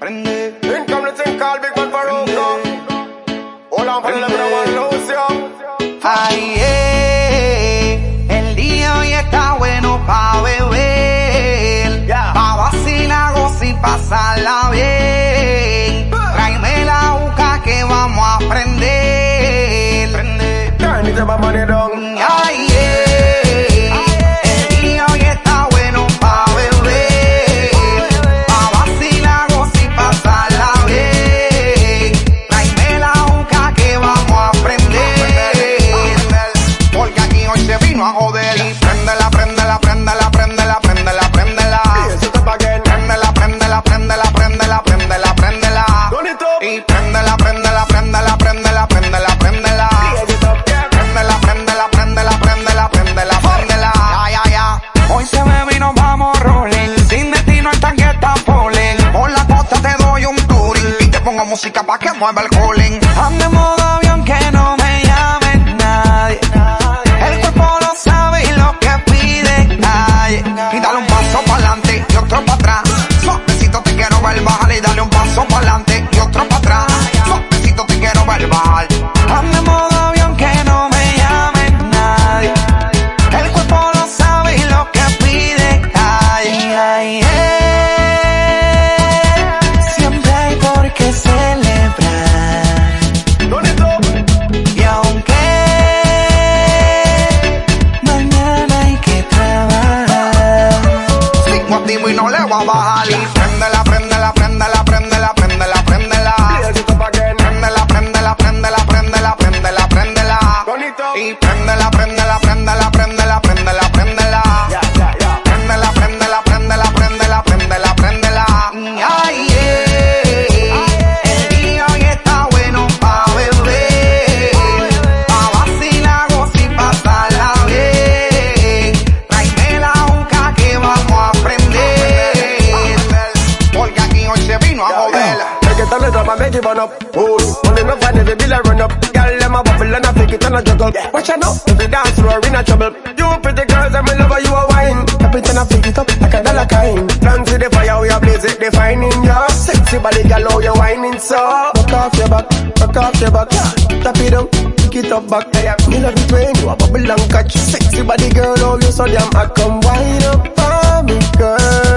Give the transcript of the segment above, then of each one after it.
Prende. The thing called Big Bad on yo. Ay, eh, el día hoy está bueno pa' beber, Ya. pa' vacilar y pasarla bien. Tráeme la uca que vamos a prender. Prende. Turn it up, préndela, préndela. Yes, it up, yeah. Préndela, préndela, préndela, préndela, préndela, préndela. Ya, ya, ya. Hoy se bebe y nos vamos rolling. Sin destino el tanque está. Por la costa te doy un touring. Y te pongo música pa' que mueva el cooling. Ande modo avión préndela, préndela. Yes, it up again. Préndela, préndela, préndela, préndela, préndela, préndela. Turn it up. Y préndela, préndela, it up and make it burn up. Oh, money no it, the bill a run up. Girl, them a bubble and a fake it and a juggle. Watch out now, if you dance floor in a trouble. You pretty girls, I'm in love you a wine. Tap it and a fake it up like a dollar kind. Plant to the fire, we a blaze it, defining ya. Sexy body, girl, how you whining so. Back off your back, back off your back. Tap it down, pick it up back. Me love it when you a bubble and catch. Sexy body, girl, how you so damn hot. Come wind up for me, girl.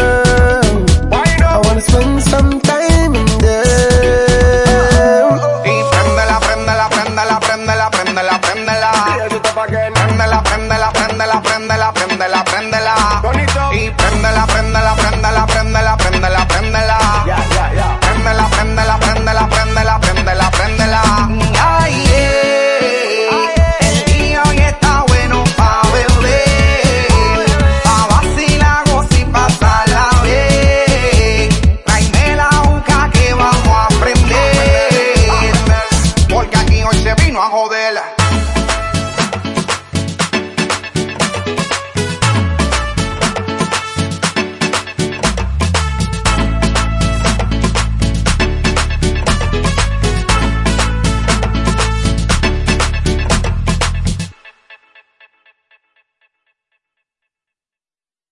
Préndela, préndela, préndela, préndela, préndela, préndela. Up. Y préndela, préndela, préndela, préndela, préndela, préndela. Yeah, yeah, yeah. Préndela, préndela, préndela, préndela, préndela, préndela. Ay, eh, el día hoy está bueno pa' beber, pa' vacilar y pasarla bien. Tráeme la uca que vamos a prender, porque aquí hoy se vino a joder.